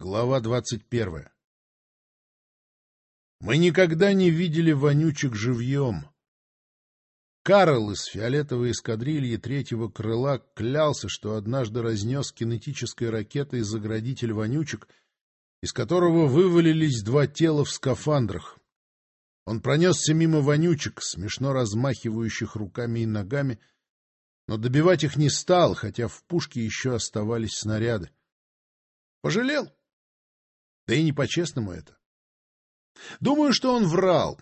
Глава двадцать первая Мы никогда не видели вонючек живьем. Карл из фиолетовой эскадрильи третьего крыла клялся, что однажды разнес кинетической ракетой заградитель вонючек, из которого вывалились два тела в скафандрах. Он пронесся мимо вонючек, смешно размахивающих руками и ногами, но добивать их не стал, хотя в пушке еще оставались снаряды. Пожалел. Да и не по-честному это. Думаю, что он врал.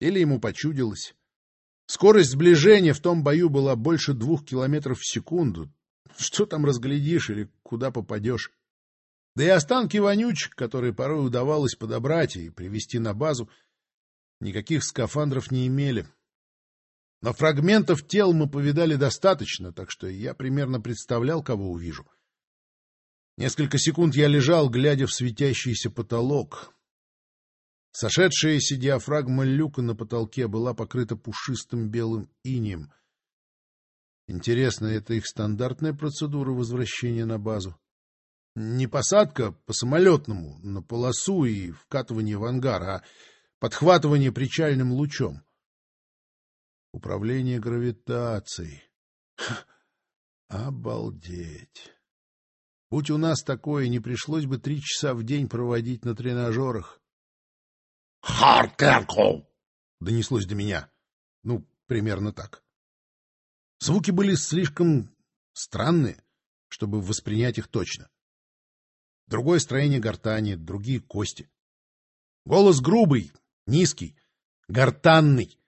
Или ему почудилось. Скорость сближения в том бою была больше двух километров в секунду. Что там разглядишь или куда попадешь? Да и останки вонючек, которые порой удавалось подобрать и привести на базу, никаких скафандров не имели. Но фрагментов тел мы повидали достаточно, так что я примерно представлял, кого увижу. Несколько секунд я лежал, глядя в светящийся потолок. Сошедшаяся диафрагма люка на потолке была покрыта пушистым белым инием. Интересно, это их стандартная процедура возвращения на базу? Не посадка по самолетному, на полосу и вкатывание в ангар, а подхватывание причальным лучом. Управление гравитацией. Обалдеть! Будь у нас такое, не пришлось бы три часа в день проводить на тренажерах. Хартеркл! — донеслось до меня. Ну, примерно так. Звуки были слишком странные, чтобы воспринять их точно. Другое строение гортани, другие кости. Голос грубый, низкий, гортанный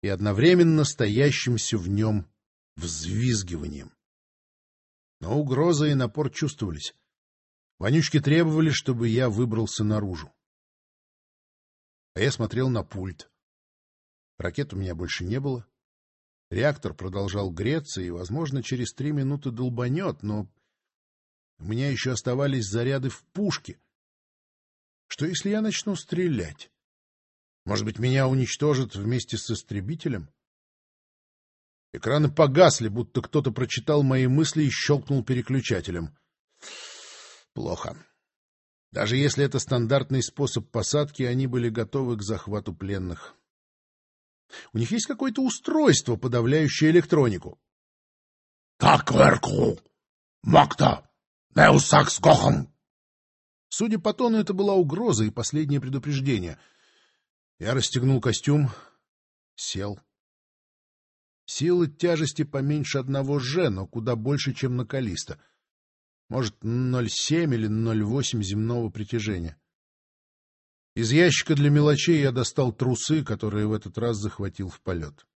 и одновременно стоящимся в нем взвизгиванием. Но угроза и напор чувствовались. Вонючки требовали, чтобы я выбрался наружу. А я смотрел на пульт. Ракет у меня больше не было. Реактор продолжал греться и, возможно, через три минуты долбанет, но у меня еще оставались заряды в пушке. Что, если я начну стрелять? Может быть, меня уничтожат вместе с истребителем? Экраны погасли, будто кто-то прочитал мои мысли и щелкнул переключателем. Плохо. Даже если это стандартный способ посадки, они были готовы к захвату пленных. У них есть какое-то устройство, подавляющее электронику. — Так, Верку! Макта! Неусакс Гохам! Судя по тону, это была угроза и последнее предупреждение. Я расстегнул костюм, сел. Сила тяжести поменьше одного же, но куда больше, чем на Калиста — может, 0,7 или 0,8 земного притяжения. Из ящика для мелочей я достал трусы, которые в этот раз захватил в полет.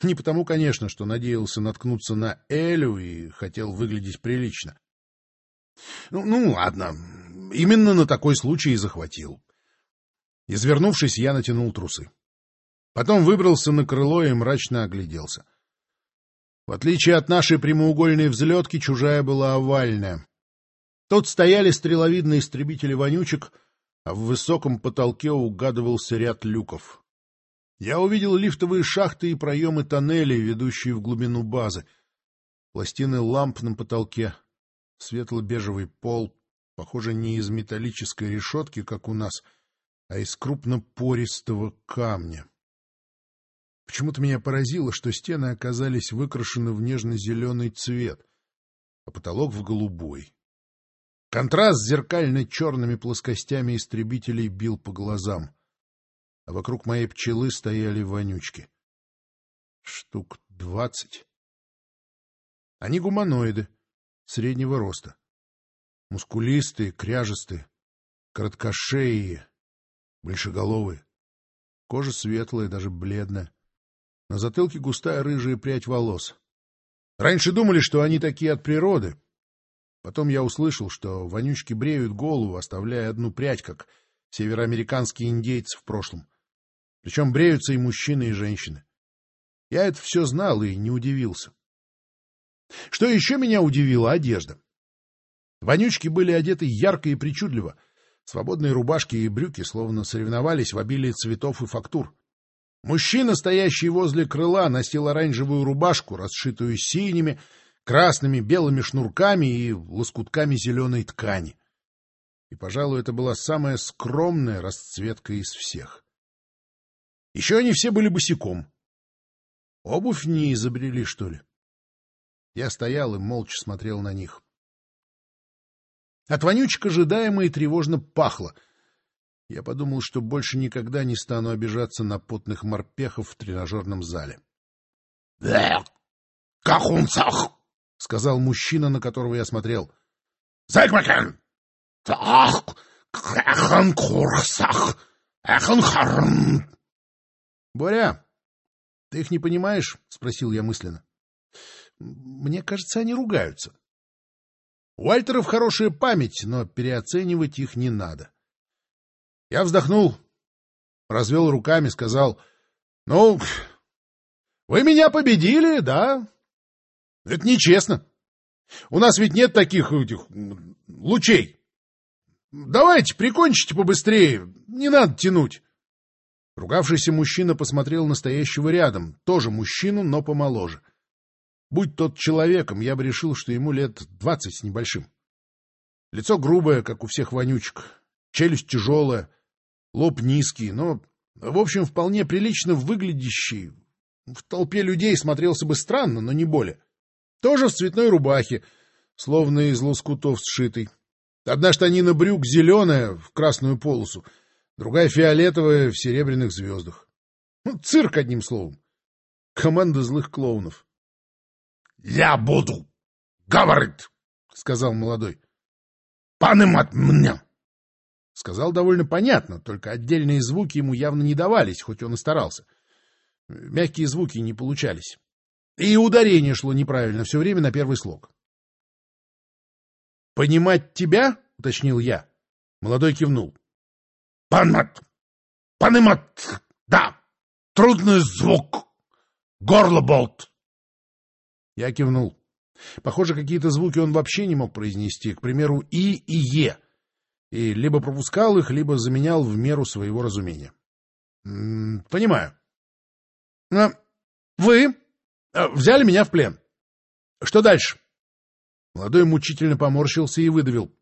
Не потому, конечно, что надеялся наткнуться на Элю и хотел выглядеть прилично. Ну, ну ладно, именно на такой случай и захватил. Извернувшись, я натянул трусы. Потом выбрался на крыло и мрачно огляделся. В отличие от нашей прямоугольной взлетки, чужая была овальная. Тут стояли стреловидные истребители вонючек, а в высоком потолке угадывался ряд люков. Я увидел лифтовые шахты и проемы тоннелей, ведущие в глубину базы. Пластины ламп на потолке, светло-бежевый пол, похоже, не из металлической решетки, как у нас, а из крупнопористого камня. Почему-то меня поразило, что стены оказались выкрашены в нежно-зеленый цвет, а потолок в голубой. Контраст с зеркально-черными плоскостями истребителей бил по глазам, а вокруг моей пчелы стояли вонючки. Штук двадцать. Они гуманоиды, среднего роста. Мускулистые, кряжестые, короткошеие, большеголовые. Кожа светлая, даже бледная. На затылке густая рыжая прядь волос. Раньше думали, что они такие от природы, Потом я услышал, что вонючки бреют голову, оставляя одну прядь, как североамериканские индейцы в прошлом. Причем бреются и мужчины, и женщины. Я это все знал и не удивился. Что еще меня удивило — одежда. Вонючки были одеты ярко и причудливо. Свободные рубашки и брюки словно соревновались в обилии цветов и фактур. Мужчина, стоящий возле крыла, носил оранжевую рубашку, расшитую синими, красными белыми шнурками и лоскутками зеленой ткани. И, пожалуй, это была самая скромная расцветка из всех. Еще они все были босиком. Обувь не изобрели, что ли? Я стоял и молча смотрел на них. От вонючек ожидаемо и тревожно пахло. Я подумал, что больше никогда не стану обижаться на потных морпехов в тренажерном зале. — Кахунцах! — сказал мужчина, на которого я смотрел. — Зэгмакен! Ах! Эханкурсах! Эханхарн! — Боря, ты их не понимаешь? — спросил я мысленно. — Мне кажется, они ругаются. У Альтеров хорошая память, но переоценивать их не надо. Я вздохнул, развел руками, сказал, — Ну, вы меня победили, да? Это нечестно. У нас ведь нет таких этих лучей. Давайте, прикончите побыстрее, не надо тянуть. Ругавшийся мужчина посмотрел на стоящего рядом, тоже мужчину, но помоложе. Будь тот человеком, я бы решил, что ему лет двадцать с небольшим. Лицо грубое, как у всех вонючек, челюсть тяжелая, лоб низкий, но, в общем, вполне прилично выглядящий. В толпе людей смотрелся бы странно, но не более. Тоже в цветной рубахе, словно из лоскутов сшитый. Одна штанина брюк зеленая, в красную полосу, другая фиолетовая, в серебряных звездах. Ну, цирк, одним словом. Команда злых клоунов. — Я буду говорить, — сказал молодой. — Понимать меня. Сказал довольно понятно, только отдельные звуки ему явно не давались, хоть он и старался. Мягкие звуки не получались. И ударение шло неправильно, все время на первый слог. «Понимать тебя?» — уточнил я. Молодой кивнул. «Понимать! Понимать! Да! Трудный звук! Горло болт!» Я кивнул. Похоже, какие-то звуки он вообще не мог произнести, к примеру, «и» и «е», и либо пропускал их, либо заменял в меру своего разумения. Понимаю. Вы взяли меня в плен. Что дальше? Молодой мучительно поморщился и выдавил..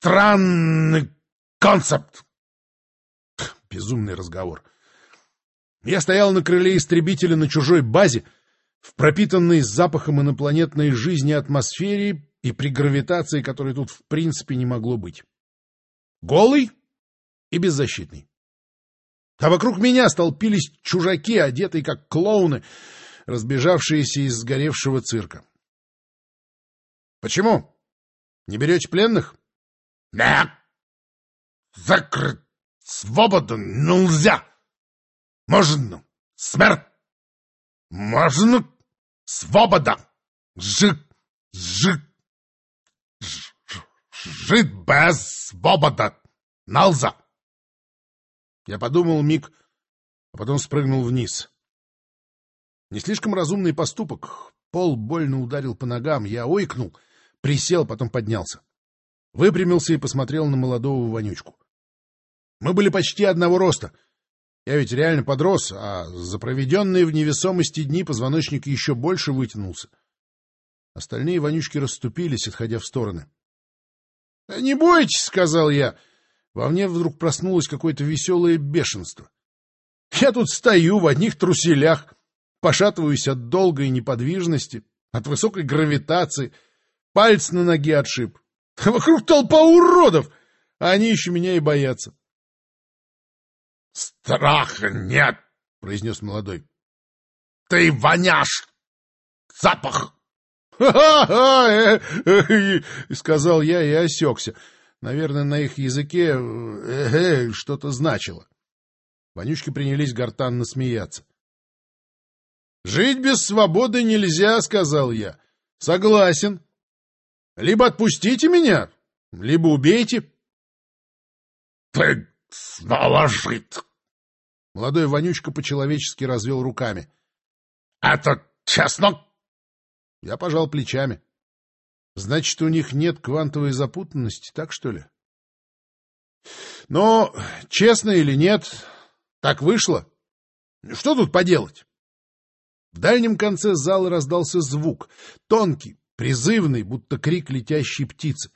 Странный концепт. Безумный разговор. Я стоял на крыле истребителя на чужой базе, в пропитанной запахом инопланетной жизни атмосфере и при гравитации, которой тут в принципе не могло быть. Голый и беззащитный. А вокруг меня столпились чужаки, одетые как клоуны, разбежавшиеся из сгоревшего цирка. — Почему? Не берете пленных? — Нет. Закрыть свободу нельзя. Можно смерть. Можно свобода. Жить, жить, жить без свободы. Нельзя. Я подумал миг, а потом спрыгнул вниз. Не слишком разумный поступок. Пол больно ударил по ногам. Я ойкнул, присел, потом поднялся. Выпрямился и посмотрел на молодого вонючку. Мы были почти одного роста. Я ведь реально подрос, а за проведенные в невесомости дни позвоночник еще больше вытянулся. Остальные вонючки расступились, отходя в стороны. — Не бойтесь, — сказал я. Во мне вдруг проснулось какое-то веселое бешенство. Я тут стою в одних труселях, пошатываюсь от долгой неподвижности, от высокой гравитации, палец на ноге отшиб. Вокруг толпа уродов, а они еще меня и боятся. — Страха нет, — произнес молодой. — Ты воняшь! Запах! «Ха-ха-ха!» — сказал я и осекся. Наверное, на их языке э -э, что-то значило. Вонючки принялись гортанно смеяться. «Жить без свободы нельзя», — сказал я. «Согласен. Либо отпустите меня, либо убейте». «Ты снова жить!» Молодой вонючка по-человечески развел руками. «Это честно?» Я пожал плечами. «Значит, у них нет квантовой запутанности, так что ли?» «Но, честно или нет, так вышло. Что тут поделать?» В дальнем конце зала раздался звук, тонкий, призывный, будто крик летящей птицы.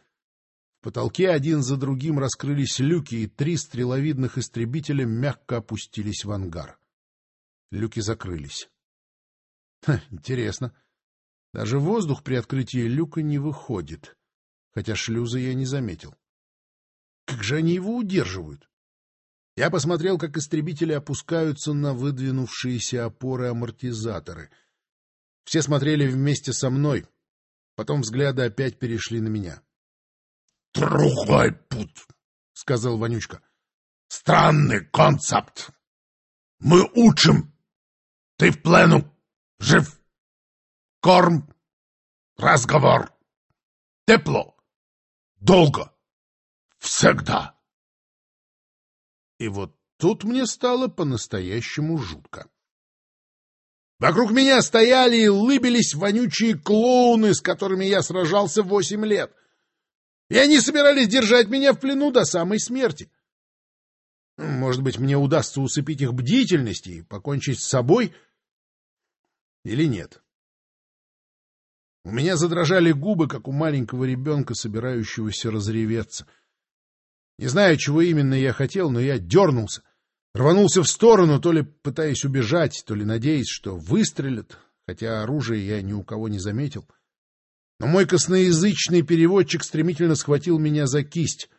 В потолке один за другим раскрылись люки, и три стреловидных истребителя мягко опустились в ангар. Люки закрылись. Интересно. Даже воздух при открытии люка не выходит, хотя шлюза я не заметил. Как же они его удерживают? Я посмотрел, как истребители опускаются на выдвинувшиеся опоры-амортизаторы. Все смотрели вместе со мной. Потом взгляды опять перешли на меня. — Другой путь, — сказал Вонючка. — Странный концепт. Мы учим. Ты в плену. Жив. Корм. Разговор. Тепло. Долго. Всегда. И вот тут мне стало по-настоящему жутко. Вокруг меня стояли и лыбились вонючие клоуны, с которыми я сражался восемь лет. И они собирались держать меня в плену до самой смерти. Может быть, мне удастся усыпить их бдительность и покончить с собой? Или нет? У меня задрожали губы, как у маленького ребенка, собирающегося разреветься. Не знаю, чего именно я хотел, но я дернулся, рванулся в сторону, то ли пытаясь убежать, то ли надеясь, что выстрелят, хотя оружия я ни у кого не заметил. Но мой косноязычный переводчик стремительно схватил меня за кисть.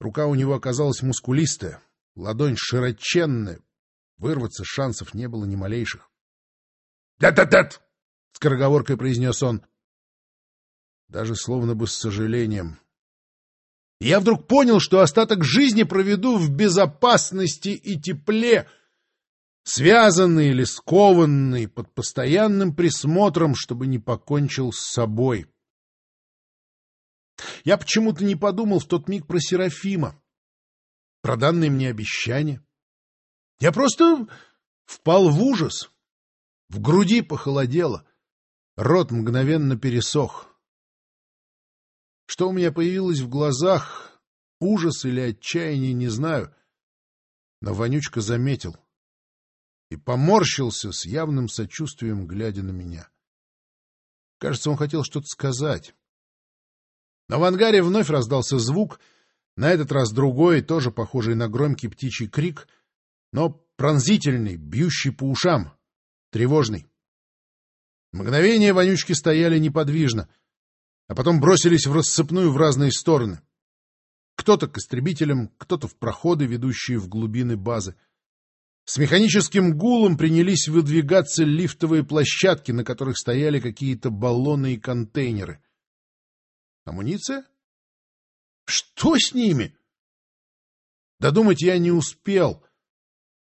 Рука у него оказалась мускулистая, ладонь широченная. Вырваться шансов не было ни малейших. «Дет-дет-дет!» — скороговоркой произнес он. Даже словно бы с сожалением я вдруг понял, что остаток жизни проведу в безопасности и тепле, связанный или скованный под постоянным присмотром, чтобы не покончил с собой. Я почему-то не подумал в тот миг про Серафима, про данные мне обещания. Я просто впал в ужас. В груди похолодело, рот мгновенно пересох. Что у меня появилось в глазах, ужас или отчаяние, не знаю. Но Вонючка заметил и поморщился с явным сочувствием, глядя на меня. Кажется, он хотел что-то сказать. Но в ангаре вновь раздался звук, на этот раз другой, тоже похожий на громкий птичий крик, но пронзительный, бьющий по ушам, тревожный. Мгновение вонючки стояли неподвижно — а потом бросились в рассыпную в разные стороны. Кто-то к истребителям, кто-то в проходы, ведущие в глубины базы. С механическим гулом принялись выдвигаться лифтовые площадки, на которых стояли какие-то баллоны и контейнеры. Амуниция? Что с ними? Додумать я не успел.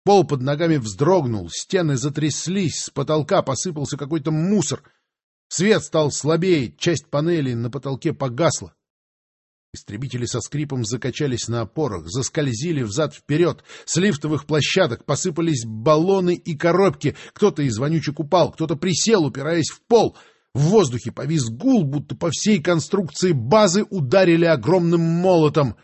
Пол под ногами вздрогнул, стены затряслись, с потолка посыпался какой-то мусор — Свет стал слабее, часть панели на потолке погасла. Истребители со скрипом закачались на опорах, заскользили взад-вперед. С лифтовых площадок посыпались баллоны и коробки. Кто-то из вонючек упал, кто-то присел, упираясь в пол. В воздухе повис гул, будто по всей конструкции базы ударили огромным молотом.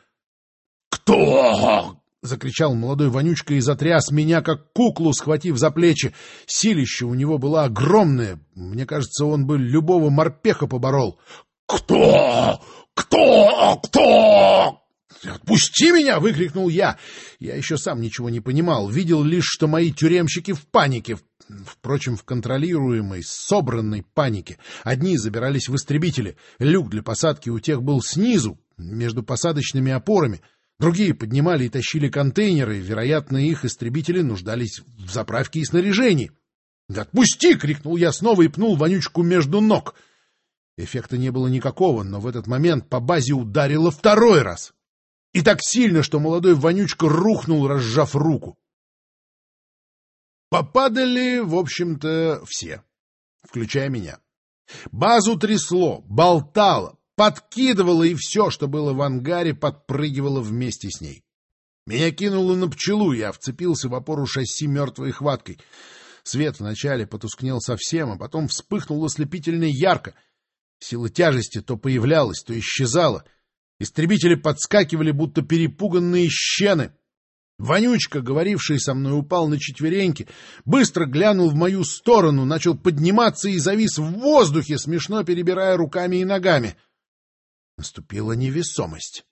«Кто?» — закричал молодой вонючка и затряс меня, как куклу, схватив за плечи. Силище у него было огромное. Мне кажется, он бы любого морпеха поборол. «Кто? Кто? Кто?» «Отпусти меня!» — выкрикнул я. Я еще сам ничего не понимал. Видел лишь, что мои тюремщики в панике. Впрочем, в контролируемой, собранной панике. Одни забирались в истребители. Люк для посадки у тех был снизу, между посадочными опорами — Другие поднимали и тащили контейнеры, вероятно, их истребители нуждались в заправке и снаряжении. «Да отпусти!» — крикнул я снова и пнул вонючку между ног. Эффекта не было никакого, но в этот момент по базе ударило второй раз. И так сильно, что молодой вонючка рухнул, разжав руку. Попадали, в общем-то, все, включая меня. Базу трясло, болтало, подкидывала, и все, что было в ангаре, подпрыгивало вместе с ней. Меня кинуло на пчелу, я вцепился в опору шасси мертвой хваткой. Свет вначале потускнел совсем, а потом вспыхнул ослепительно ярко. Сила тяжести то появлялась, то исчезала. Истребители подскакивали, будто перепуганные щены. Вонючка, говоривший со мной, упал на четвереньки, быстро глянул в мою сторону, начал подниматься и завис в воздухе, смешно перебирая руками и ногами. Наступила невесомость.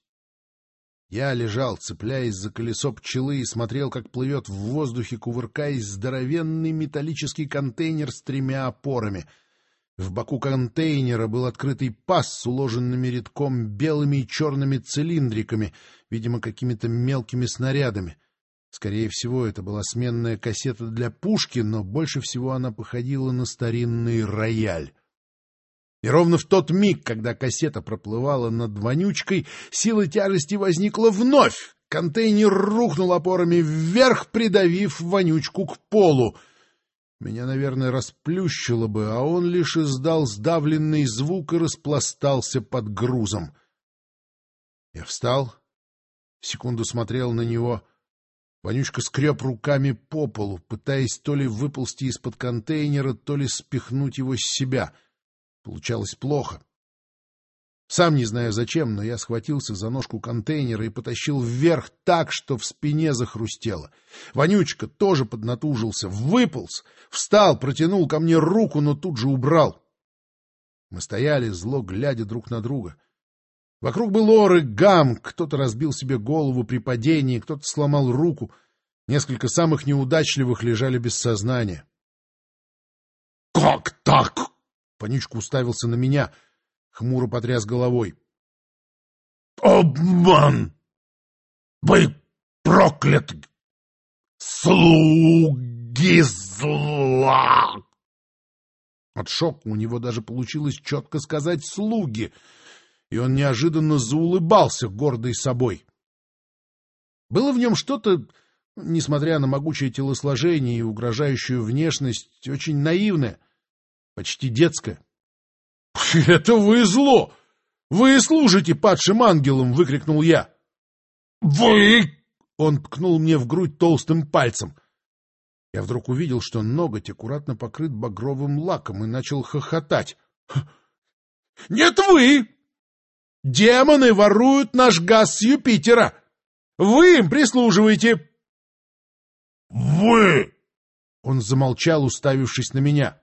Я лежал, цепляясь за колесо пчелы, и смотрел, как плывет в воздухе, кувыркаясь, здоровенный металлический контейнер с тремя опорами. В боку контейнера был открытый паз с уложенными редком белыми и черными цилиндриками, видимо, какими-то мелкими снарядами. Скорее всего, это была сменная кассета для пушки, но больше всего она походила на старинный рояль. И ровно в тот миг, когда кассета проплывала над вонючкой, сила тяжести возникла вновь. Контейнер рухнул опорами вверх, придавив вонючку к полу. Меня, наверное, расплющило бы, а он лишь издал сдавленный звук и распластался под грузом. Я встал, секунду смотрел на него. Вонючка скреб руками по полу, пытаясь то ли выползти из-под контейнера, то ли спихнуть его с себя — Получалось плохо. Сам не знаю зачем, но я схватился за ножку контейнера и потащил вверх так, что в спине захрустело. Вонючка тоже поднатужился, выполз, встал, протянул ко мне руку, но тут же убрал. Мы стояли, зло глядя друг на друга. Вокруг был ор и гам, кто-то разбил себе голову при падении, кто-то сломал руку. Несколько самых неудачливых лежали без сознания. — Как так? Вонючка уставился на меня, хмуро потряс головой. «Обман! Вы прокляты! Слуги зла!» От шока у него даже получилось четко сказать «слуги», и он неожиданно заулыбался, гордый собой. Было в нем что-то, несмотря на могучее телосложение и угрожающую внешность, очень наивное — почти детская. — Это вы зло! Вы служите падшим ангелам! — выкрикнул я. — Вы! — он ткнул мне в грудь толстым пальцем. Я вдруг увидел, что ноготь аккуратно покрыт багровым лаком и начал хохотать. — Нет, вы! Демоны воруют наш газ с Юпитера! Вы им прислуживаете! — Вы! Он замолчал, уставившись на меня.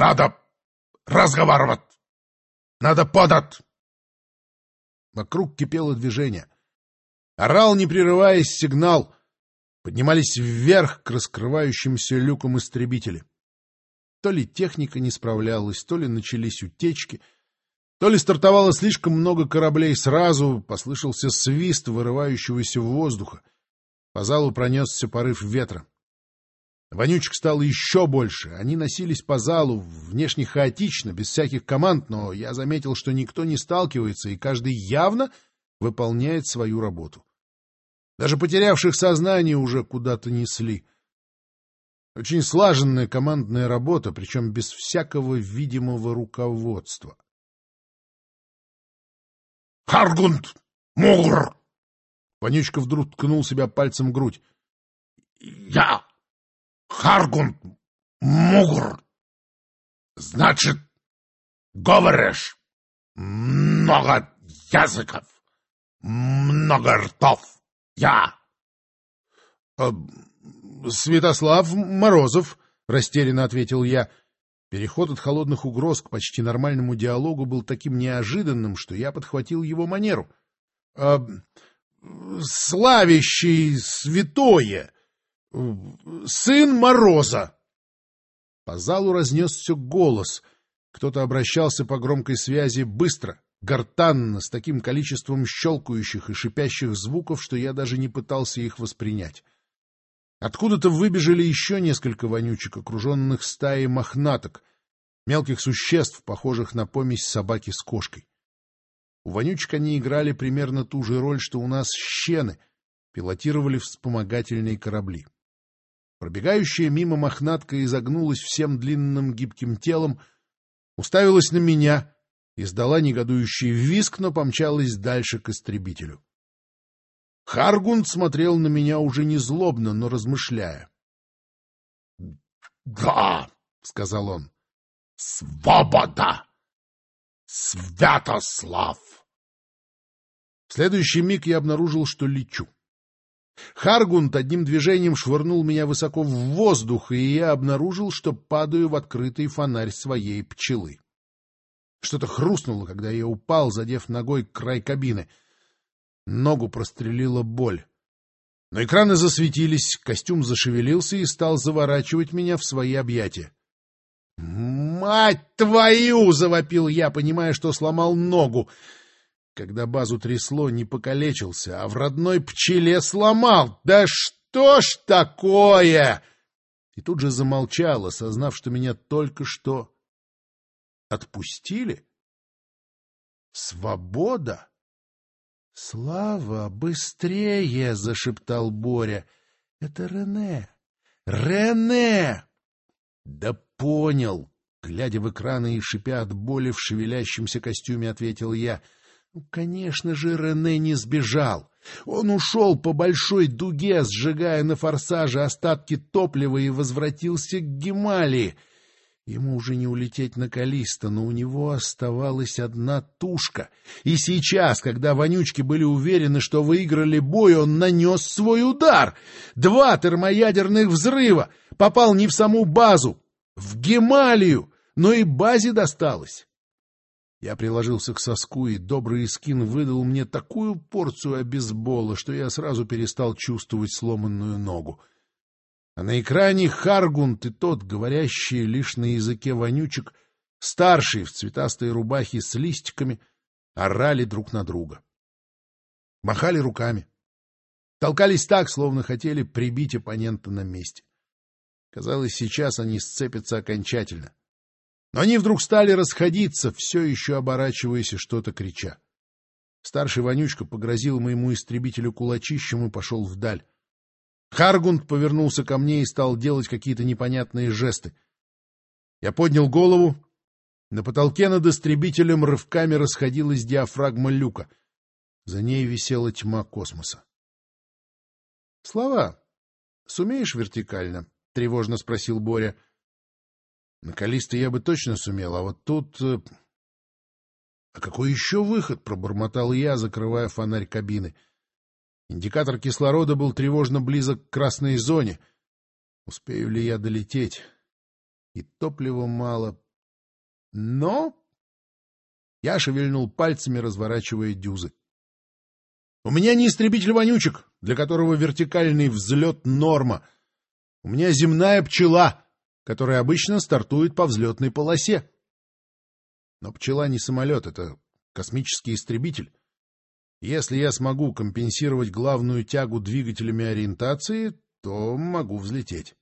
Надо разговаривать. Надо подать. Вокруг кипело движение. Орал, не прерываясь, сигнал. Поднимались вверх к раскрывающимся люкам истребители. То ли техника не справлялась, то ли начались утечки, то ли стартовало слишком много кораблей сразу, послышался свист вырывающегося воздуха. По залу пронесся порыв ветра. Вонючек стало еще больше. Они носились по залу, внешне хаотично, без всяких команд, но я заметил, что никто не сталкивается, и каждый явно выполняет свою работу. Даже потерявших сознание уже куда-то несли. Очень слаженная командная работа, причем без всякого видимого руководства. «Харгунд! Мугр!» Вонючка вдруг ткнул себя пальцем в грудь. «Я Харгун Мугур. Значит, говоришь, много языков, много ртов. Я. Э, Святослав Морозов, растерянно ответил я. Переход от холодных угроз к почти нормальному диалогу был таким неожиданным, что я подхватил его манеру. Э, славящий святое, сын Мороза!» По залу разнесся голос. Кто-то обращался по громкой связи быстро, гортанно, с таким количеством щелкающих и шипящих звуков, что я даже не пытался их воспринять. Откуда-то выбежали еще несколько вонючек, окруженных стаей мохнаток, мелких существ, похожих на помесь собаки с кошкой. У вонючек они играли примерно ту же роль, что у нас щены, пилотировали вспомогательные корабли. Пробегающая мимо мохнатка изогнулась всем длинным гибким телом, уставилась на меня, издала негодующий виск, но помчалась дальше к истребителю. Харгунд смотрел на меня уже не злобно, но размышляя. — Да, — сказал он, — свобода! Святослав! В следующий миг я обнаружил, что лечу. Харгунд одним движением швырнул меня высоко в воздух, и я обнаружил, что падаю в открытый фонарь своей пчелы. Что-то хрустнуло, когда я упал, задев ногой край кабины. Ногу прострелила боль. Но экраны засветились, костюм зашевелился и стал заворачивать меня в свои объятия. «Мать твою!» — завопил я, понимая, что сломал ногу. Когда базу трясло, не покалечился, а в родной пчеле сломал. «Да что ж такое!» И тут же замолчал, осознав, что меня только что отпустили. Свобода! «Слава, быстрее!» — зашептал Боря. «Это Рене! Рене!» «Да понял!» — глядя в экраны и шипя от боли в шевелящемся костюме, ответил я. «Ну, конечно же, Рене не сбежал. Он ушел по большой дуге, сжигая на форсаже остатки топлива и возвратился к Гемалии. Ему уже не улететь на Калиста, но у него оставалась одна тушка. И сейчас, когда вонючки были уверены, что выиграли бой, он нанес свой удар. Два термоядерных взрыва. Попал не в саму базу, в Гемалию, но и базе досталось. Я приложился к соску, и добрый скин выдал мне такую порцию обезбола, что я сразу перестал чувствовать сломанную ногу а на экране Харгунт и тот, говорящий лишь на языке вонючек, старший в цветастой рубахе с листиками, орали друг на друга. Махали руками. Толкались так, словно хотели прибить оппонента на месте. Казалось, сейчас они сцепятся окончательно. Но они вдруг стали расходиться, все еще оборачиваясь и что-то крича. Старший вонючка погрозил моему истребителю кулачищем и пошел вдаль. Харгунд повернулся ко мне и стал делать какие-то непонятные жесты. Я поднял голову. На потолке над истребителем рывками расходилась диафрагма люка. За ней висела тьма космоса. — Слова, сумеешь вертикально? — тревожно спросил Боря. — На Калиста я бы точно сумел, а вот тут... Э, — А какой еще выход? — пробормотал я, закрывая фонарь кабины. — Индикатор кислорода был тревожно близок к красной зоне. Успею ли я долететь? И топлива мало. Но... Я шевельнул пальцами, разворачивая дюзы. У меня не истребитель вонючек, для которого вертикальный взлет — норма. У меня земная пчела, которая обычно стартует по взлетной полосе. Но пчела не самолет, это космический истребитель. Если я смогу компенсировать главную тягу двигателями ориентации, то могу взлететь.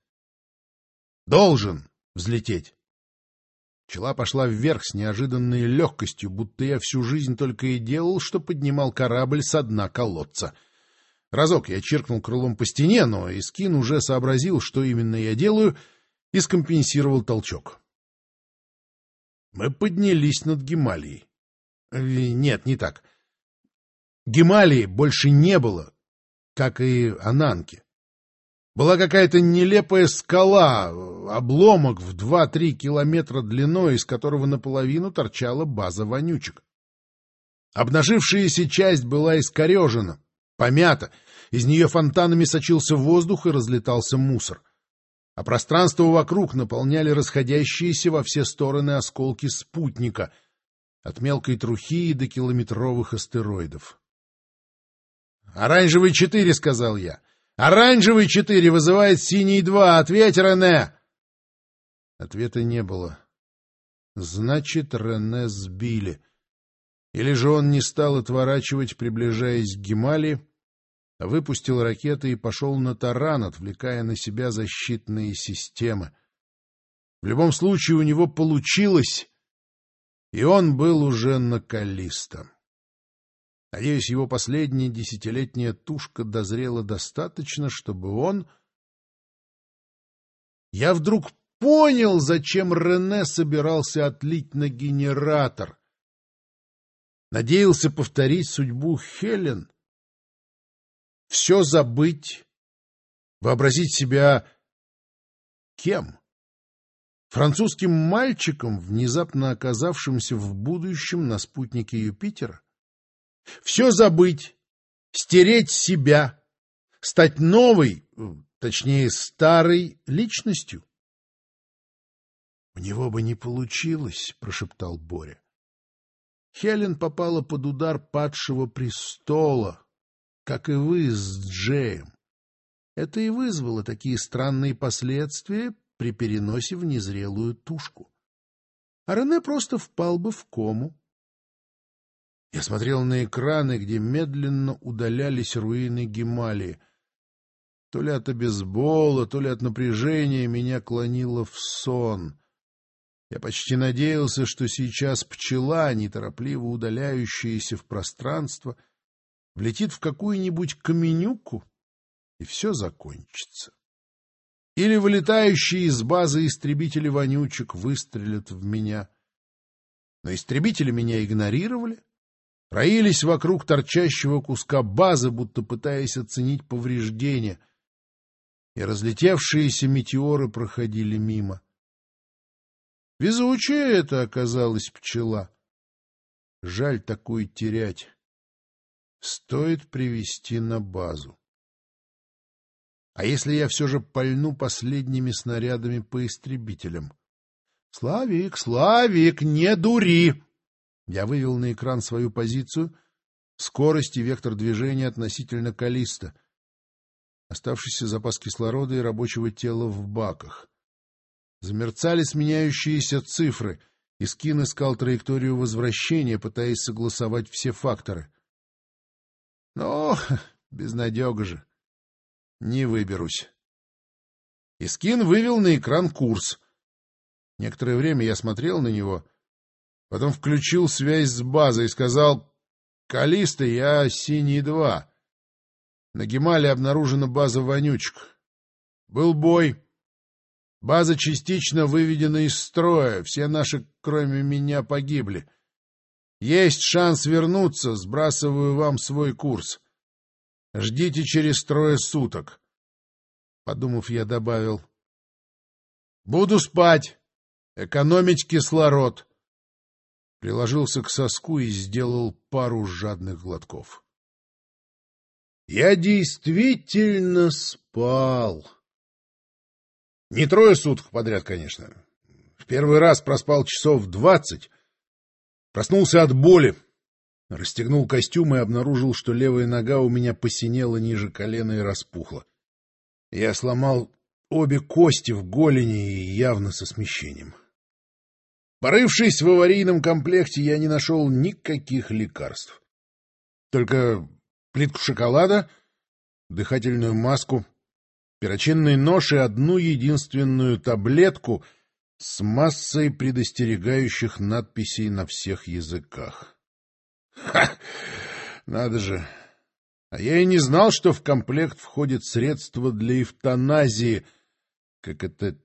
Должен взлететь. Пчела пошла вверх с неожиданной легкостью, будто я всю жизнь только и делал, что поднимал корабль со дна колодца. Разок я чиркнул крылом по стене, но Искин уже сообразил, что именно я делаю, и скомпенсировал толчок. Мы поднялись над Гималией. Э, нет, не так. — Гемалии больше не было, как и Ананки. Была какая-то нелепая скала, обломок в два-три километра длиной, из которого наполовину торчала база вонючек. Обнажившаяся часть была искорежена, помята, из нее фонтанами сочился воздух и разлетался мусор. А пространство вокруг наполняли расходящиеся во все стороны осколки спутника, от мелкой трухи до километровых астероидов. «Оранжевый четыре», — сказал я. «Оранжевый четыре вызывает синий два. Ответь, Рене!» Ответа не было. Значит, Рене сбили. Или же он не стал отворачивать, приближаясь к Гемали, выпустил ракеты и пошел на таран, отвлекая на себя защитные системы. В любом случае у него получилось, и он был уже на. Надеюсь, его последняя десятилетняя тушка дозрела достаточно, чтобы он... Я вдруг понял, зачем Рене собирался отлить на генератор. Надеялся повторить судьбу Хелен. Все забыть, вообразить себя кем? Французским мальчиком, внезапно оказавшимся в будущем на спутнике Юпитера? Все забыть, стереть себя, стать новой, точнее, старой личностью. — У него бы не получилось, — прошептал Боря. Хелен попала под удар падшего престола, как и вы с Джеем. Это и вызвало такие странные последствия при переносе в незрелую тушку. А Рене просто впал бы в кому. Я смотрел на экраны, где медленно удалялись руины Гималии. То ли от обезбола, то ли от напряжения меня клонило в сон. Я почти надеялся, что сейчас пчела, неторопливо удаляющаяся в пространство, влетит в какую-нибудь каменюку, и все закончится. Или вылетающие из базы истребители вонючек выстрелят в меня. Но истребители меня игнорировали, роились вокруг торчащего куска базы, будто пытаясь оценить повреждения, и разлетевшиеся метеоры проходили мимо. Везучая это оказалась пчела. Жаль такую терять. Стоит привести на базу. А если я все же пальну последними снарядами по истребителям? — Славик, Славик, не дури! Я вывел на экран свою позицию, скорость и вектор движения относительно Калиста, оставшийся запас кислорода и рабочего тела в баках. Замерцали сменяющиеся цифры, и Скин искал траекторию возвращения, пытаясь согласовать все факторы. Но безнадега же. Не выберусь. Искин вывел на экран курс. Некоторое время я смотрел на него — Потом включил связь с базой и сказал, «Калиста, я Синий-2. На Гемале обнаружена база вонючек. Был бой. База частично выведена из строя. Все наши, кроме меня, погибли. Есть шанс вернуться. Сбрасываю вам свой курс. Ждите через трое суток. Подумав, я добавил. Буду спать. Экономить кислород приложился к соску и сделал пару жадных глотков. Я действительно спал. Не трое суток подряд, конечно. В первый раз проспал часов двадцать. Проснулся от боли. Расстегнул костюм и обнаружил, что левая нога у меня посинела ниже колена и распухла. Я сломал обе кости в голени и явно со смещением. Порывшись в аварийном комплекте, я не нашел никаких лекарств. Только плитку шоколада, дыхательную маску, перочинный нож и одну единственную таблетку с массой предостерегающих надписей на всех языках. Ха! Надо же! А я и не знал, что в комплект входит средство для эвтаназии, как это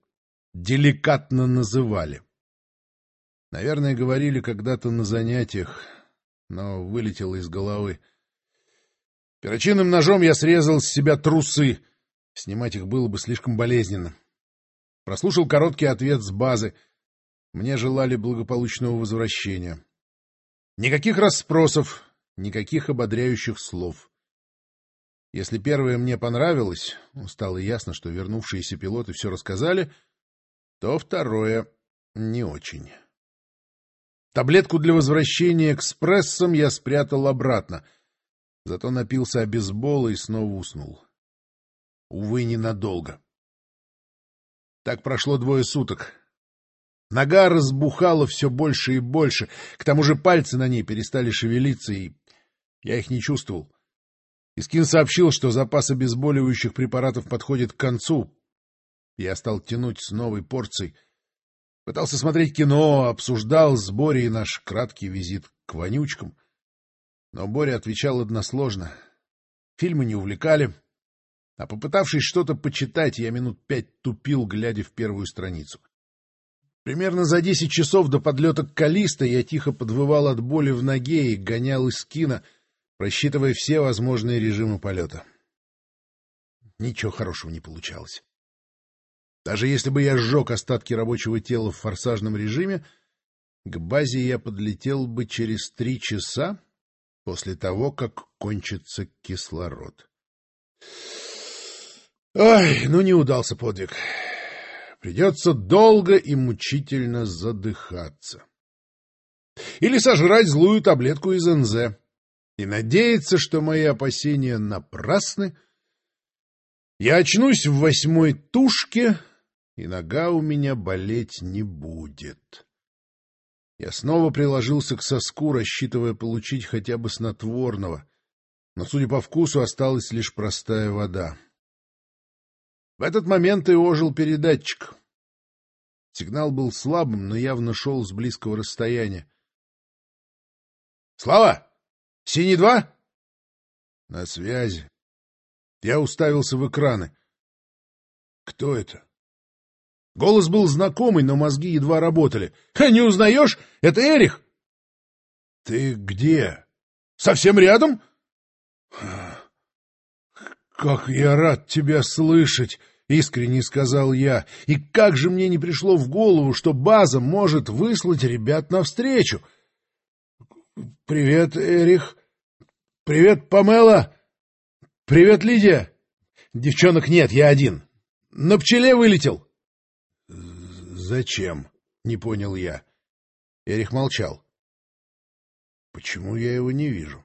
деликатно называли. Наверное, говорили когда-то на занятиях, но вылетело из головы. Перочинным ножом я срезал с себя трусы. Снимать их было бы слишком болезненно. Прослушал короткий ответ с базы. Мне желали благополучного возвращения. Никаких расспросов, никаких ободряющих слов. Если первое мне понравилось, стало ясно, что вернувшиеся пилоты все рассказали, то второе — не очень. Таблетку для возвращения экспрессом я спрятал обратно, зато напился обезбола и снова уснул. Увы, ненадолго. Так прошло двое суток. Нога разбухала все больше и больше, к тому же пальцы на ней перестали шевелиться, и я их не чувствовал. Искин сообщил, что запас обезболивающих препаратов подходит к концу. Я стал тянуть с новой порцией — Пытался смотреть кино, обсуждал с Борей наш краткий визит к вонючкам. Но Боря отвечал односложно. Фильмы не увлекали. А попытавшись что-то почитать, я минут пять тупил, глядя в первую страницу. Примерно за десять часов до подлета к Калиста я тихо подвывал от боли в ноге и гонял из кино, просчитывая все возможные режимы полета. Ничего хорошего не получалось. Даже если бы я сжег остатки рабочего тела в форсажном режиме, к базе я подлетел бы через три часа после того, как кончится кислород. Ай, ну не удался подвиг. Придется долго и мучительно задыхаться. Или сожрать злую таблетку из НЗ и надеяться, что мои опасения напрасны. Я очнусь в восьмой тушке, и нога у меня болеть не будет. Я снова приложился к соску, рассчитывая получить хотя бы снотворного, но, судя по вкусу, осталась лишь простая вода. В этот момент и ожил передатчик. Сигнал был слабым, но явно шел с близкого расстояния. — Слава! Синий-2? — На связи. Я уставился в экраны. — Кто это? Голос был знакомый, но мозги едва работали. — Не узнаешь? Это Эрих! — Ты где? — Совсем рядом? — Как я рад тебя слышать! — искренне сказал я. — И как же мне не пришло в голову, что база может выслать ребят навстречу! — Привет, Эрих! Привет, Памела! Привет, Лидия! Девчонок нет, я один. На пчеле вылетел. «Зачем?» — не понял я. Эрих молчал. «Почему я его не вижу?»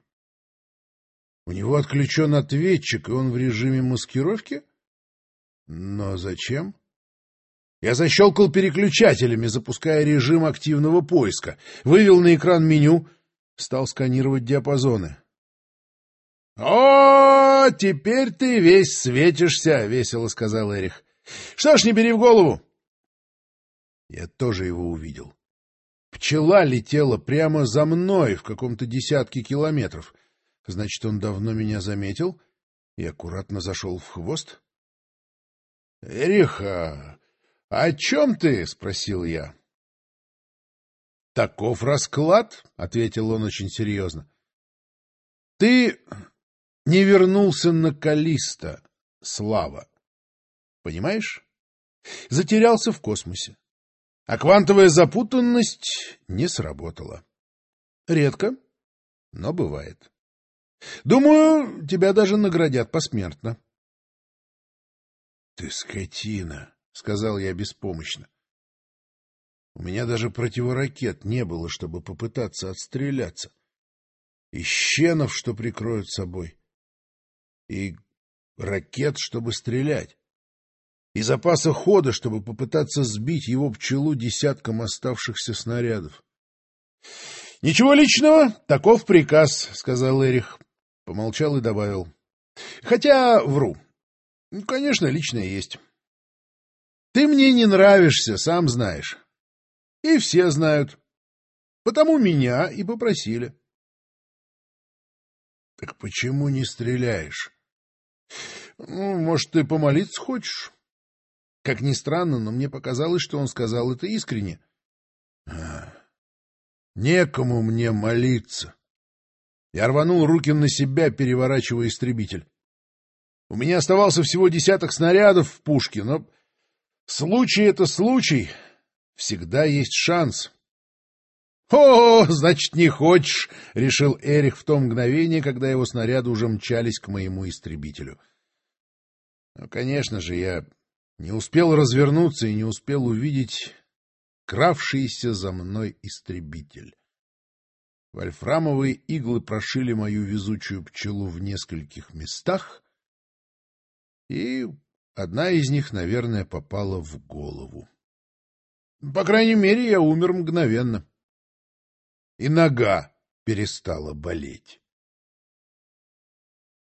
«У него отключен ответчик, и он в режиме маскировки?» «Но зачем?» Я защелкал переключателями, запуская режим активного поиска, вывел на экран меню, стал сканировать диапазоны. — О, теперь ты весь светишься, — весело сказал Эрих. — Что ж, не бери в голову. Я тоже его увидел. Пчела летела прямо за мной в каком-то десятке километров. Значит, он давно меня заметил и аккуратно зашел в хвост. — Эриха, о чем ты? — спросил я. — Таков расклад, — ответил он очень серьезно. — Ты не вернулся на Калиста, Слава. Понимаешь? Затерялся в космосе а квантовая запутанность не сработала. Редко, но бывает. Думаю, тебя даже наградят посмертно. — Ты скотина, — сказал я беспомощно. У меня даже противоракет не было, чтобы попытаться отстреляться. И щенов, что прикроют собой. И ракет, чтобы стрелять и запаса хода, чтобы попытаться сбить его пчелу десятком оставшихся снарядов. — Ничего личного, таков приказ, — сказал Эрих. Помолчал и добавил. — Хотя вру. Конечно, личное есть. Ты мне не нравишься, сам знаешь. И все знают. Потому меня и попросили. — Так почему не стреляешь? Ну, может, ты помолиться хочешь? Как ни странно, но мне показалось, что он сказал это искренне. Некому мне молиться. Я рванул руки на себя, переворачивая истребитель. У меня оставался всего десяток снарядов в пушке, но случай — это случай. Всегда есть шанс. — О, значит, не хочешь, — решил Эрих в то мгновение, когда его снаряды уже мчались к моему истребителю. Ну, конечно же, я не успел развернуться и не успел увидеть кравшийся за мной истребитель. Вольфрамовые иглы прошили мою везучую пчелу в нескольких местах, и одна из них, наверное, попала в голову. По крайней мере, я умер мгновенно. И нога перестала болеть.